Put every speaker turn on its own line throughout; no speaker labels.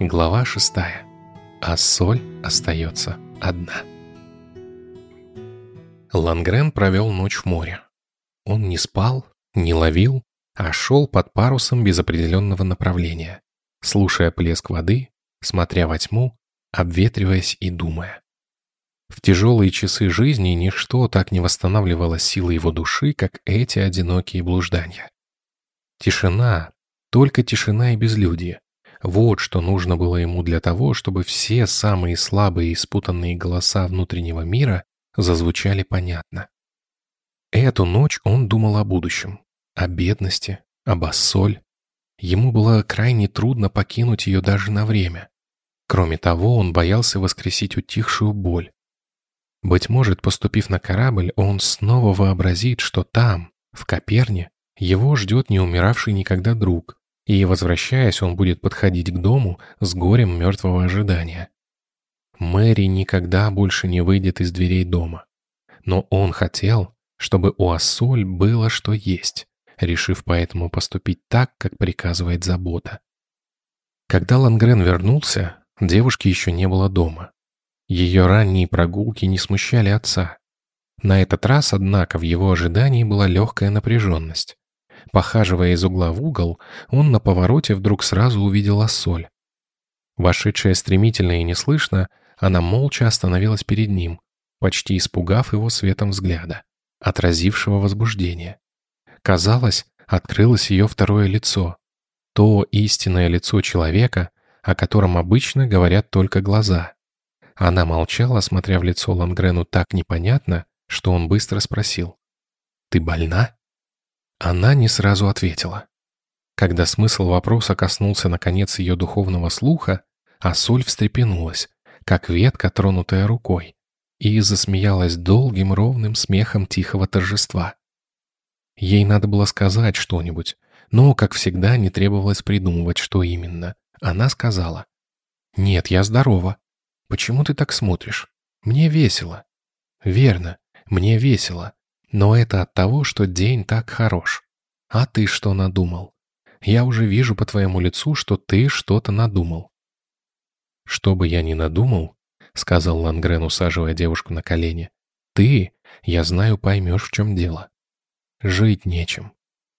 Глава шестая. А соль остается одна. Лангрен провел ночь в море. Он не спал, не ловил, а шел под парусом без определенного направления, слушая плеск воды, смотря во тьму, обветриваясь и думая. В тяжелые часы жизни ничто так не восстанавливало силы его души, как эти одинокие блуждания. Тишина, только тишина и безлюдье. Вот что нужно было ему для того, чтобы все самые слабые и спутанные голоса внутреннего мира зазвучали понятно. Эту ночь он думал о будущем, о бедности, об ассоль. Ему было крайне трудно покинуть ее даже на время. Кроме того, он боялся воскресить утихшую боль. Быть может, поступив на корабль, он снова вообразит, что там, в Коперне, его ждет неумиравший никогда друг, и, возвращаясь, он будет подходить к дому с горем мертвого ожидания. Мэри никогда больше не выйдет из дверей дома. Но он хотел, чтобы у Ассоль было что есть, решив поэтому поступить так, как приказывает забота. Когда Лангрен вернулся, девушки еще не было дома. Ее ранние прогулки не смущали отца. На этот раз, однако, в его ожидании была легкая напряженность. Похаживая из угла в угол, он на повороте вдруг сразу увидел Ассоль. Вошедшая стремительно и неслышно, она молча остановилась перед ним, почти испугав его светом взгляда, отразившего возбуждение. Казалось, открылось ее второе лицо, то истинное лицо человека, о котором обычно говорят только глаза. Она молчала, смотря в лицо Лангрену так непонятно, что он быстро спросил. «Ты больна?» Она не сразу ответила. Когда смысл вопроса коснулся наконец ее духовного слуха, а соль встрепенулась, как ветка, тронутая рукой, и засмеялась долгим ровным смехом тихого торжества. Ей надо было сказать что-нибудь, но, как всегда, не требовалось придумывать, что именно. Она сказала, «Нет, я здорова. Почему ты так смотришь? Мне весело». «Верно, мне весело. Но это от того, что день так хорош. А ты что надумал? Я уже вижу по твоему лицу, что ты что-то надумал. Что бы я ни надумал, сказал Лангрен, усаживая девушку на колени, ты, я знаю, поймешь, в чем дело. Жить нечем.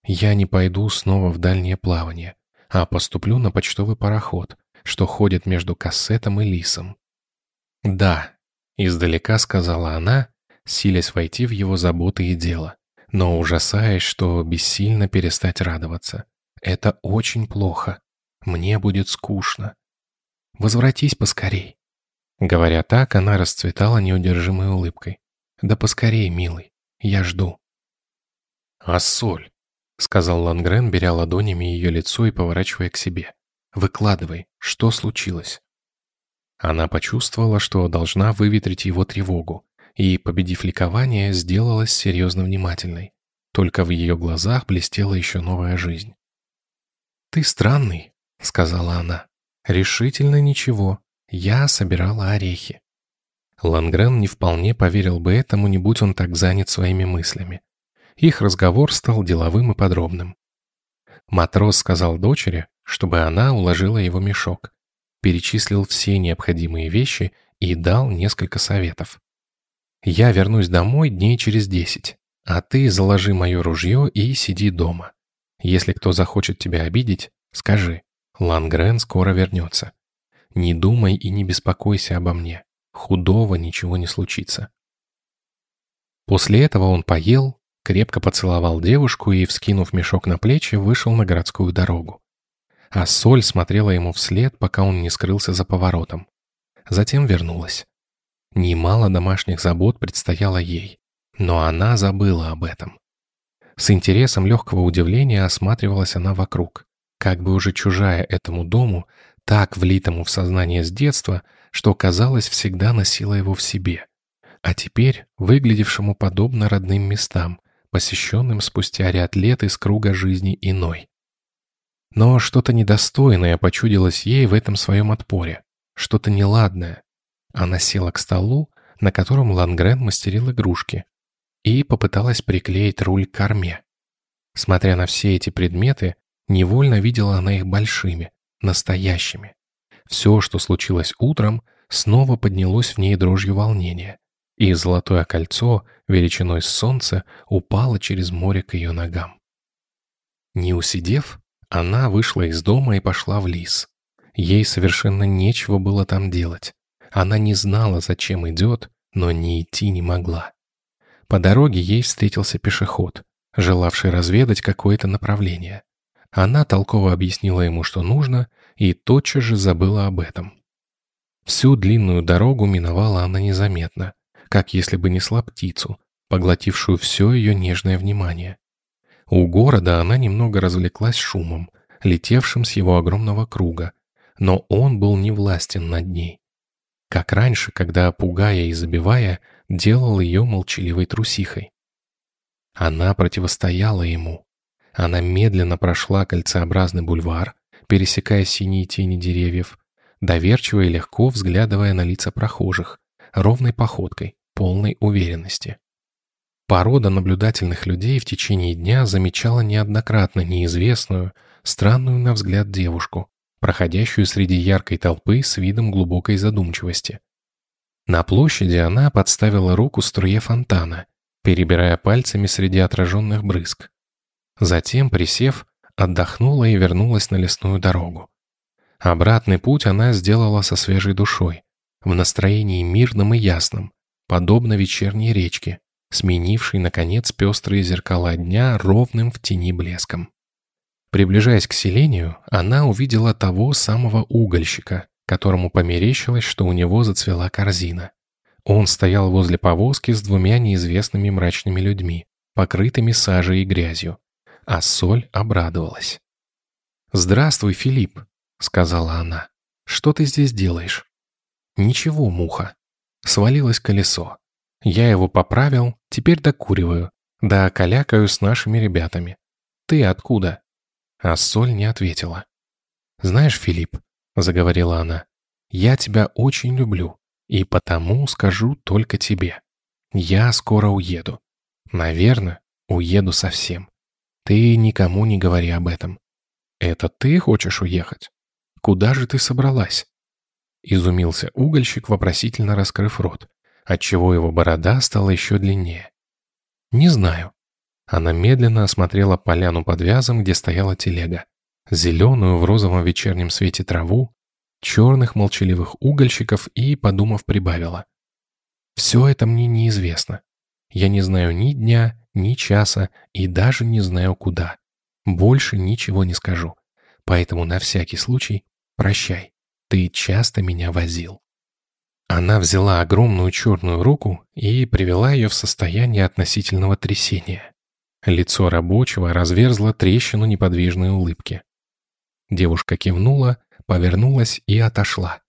Я не пойду снова в дальнее плавание, а поступлю на почтовый пароход, что ходит между кассетом и лисом. Да, издалека сказала она, силясь войти в его заботы и дело, но ужасаясь, что бессильно перестать радоваться. Это очень плохо. Мне будет скучно. Возвратись поскорей. Говоря так, она расцветала неудержимой улыбкой. Да поскорей, милый, я жду. А соль, сказал Лангрен, беря ладонями ее лицо и поворачивая к себе. Выкладывай, что случилось? Она почувствовала, что должна выветрить его тревогу, и, победив ликование, сделалась серьезно внимательной. Только в ее глазах блестела еще новая жизнь. «Ты странный», — сказала она. «Решительно ничего. Я собирала орехи». Лангрен не вполне поверил бы этому, не будь он так занят своими мыслями. Их разговор стал деловым и подробным. Матрос сказал дочери, чтобы она уложила его мешок, перечислил все необходимые вещи и дал несколько советов. Я вернусь домой дней через десять, а ты заложи мое ружье и сиди дома. Если кто захочет тебя обидеть, скажи, Лангрен скоро вернется. Не думай и не беспокойся обо мне. Худого ничего не случится. После этого он поел, крепко поцеловал девушку и, вскинув мешок на плечи, вышел на городскую дорогу. А соль смотрела ему вслед, пока он не скрылся за поворотом. Затем вернулась. Немало домашних забот предстояло ей, но она забыла об этом. С интересом легкого удивления осматривалась она вокруг, как бы уже чужая этому дому, так влитому в сознание с детства, что, казалось, всегда носила его в себе, а теперь выглядевшему подобно родным местам, посещенным спустя ряд лет из круга жизни иной. Но что-то недостойное почудилось ей в этом своем отпоре, что-то неладное, она села к столу, на котором Лангрен мастерил игрушки, и попыталась приклеить руль к корме. Смотря на все эти предметы, невольно видела она их большими, настоящими. Все, что случилось утром, снова поднялось в ней дрожью волнения, и золотое кольцо, величиной с солнца, упало через море к ее ногам. Не усидев, она вышла из дома и пошла в лис. Ей совершенно нечего было там делать. Она не знала, зачем идет, но не идти не могла. По дороге ей встретился пешеход, желавший разведать какое-то направление. Она толково объяснила ему, что нужно, и тотчас же забыла об этом. Всю длинную дорогу миновала она незаметно, как если бы несла птицу, поглотившую все ее нежное внимание. У города она немного развлеклась шумом, летевшим с его огромного круга, но он был не властен над ней. Как раньше, когда, пугая и забивая, делал ее молчаливой трусихой. Она противостояла ему. Она медленно прошла кольцеобразный бульвар, пересекая синие тени деревьев, доверчиво и легко взглядывая на лица прохожих, ровной походкой, полной уверенности. Порода наблюдательных людей в течение дня замечала неоднократно неизвестную, странную на взгляд девушку, проходящую среди яркой толпы с видом глубокой задумчивости. На площади она подставила руку струе фонтана, перебирая пальцами среди отраженных брызг. Затем, присев, отдохнула и вернулась на лесную дорогу. Обратный путь она сделала со свежей душой, в настроении мирном и ясном, подобно вечерней речке, сменившей, наконец, пестрые зеркала дня ровным в тени блеском. Приближаясь к селению, она увидела того самого угольщика, которому померещилось, что у него зацвела корзина. Он стоял возле повозки с двумя неизвестными мрачными людьми, покрытыми сажей и грязью, а Соль обрадовалась. «Здравствуй, Филипп», — сказала она. «Что ты здесь делаешь?» «Ничего, муха. Свалилось колесо. Я его поправил, теперь докуриваю, да калякаю с нашими ребятами. Ты откуда?» А Соль не ответила. «Знаешь, Филипп», — заговорила она, — «я тебя очень люблю, и потому скажу только тебе. Я скоро уеду. Наверное, уеду совсем. Ты никому не говори об этом. Это ты хочешь уехать? Куда же ты собралась?» Изумился угольщик, вопросительно раскрыв рот, отчего его борода стала еще длиннее. «Не знаю». Она медленно осмотрела поляну под вязом, где стояла телега. Зеленую в розовом вечернем свете траву, черных молчаливых угольщиков и, подумав, прибавила. «Все это мне неизвестно. Я не знаю ни дня, ни часа и даже не знаю куда. Больше ничего не скажу. Поэтому на всякий случай прощай. Ты часто меня возил». Она взяла огромную черную руку и привела ее в состояние относительного трясения. Лицо рабочего разверзло трещину неподвижной улыбки. Девушка кивнула, повернулась и отошла.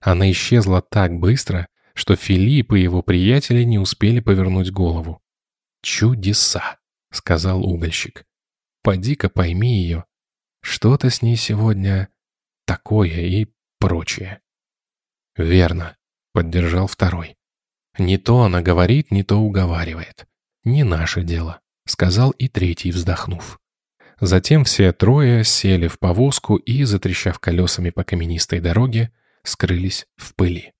Она исчезла так быстро, что Филипп и его приятели не успели повернуть голову. «Чудеса!» — сказал угольщик. «Поди-ка пойми ее. Что-то с ней сегодня такое и прочее». «Верно», поддержал второй. «Не то она говорит, не то уговаривает. Не наше дело», — сказал и третий, вздохнув. Затем все трое сели в повозку и, затрещав колесами по каменистой дороге, скрылись в пыли.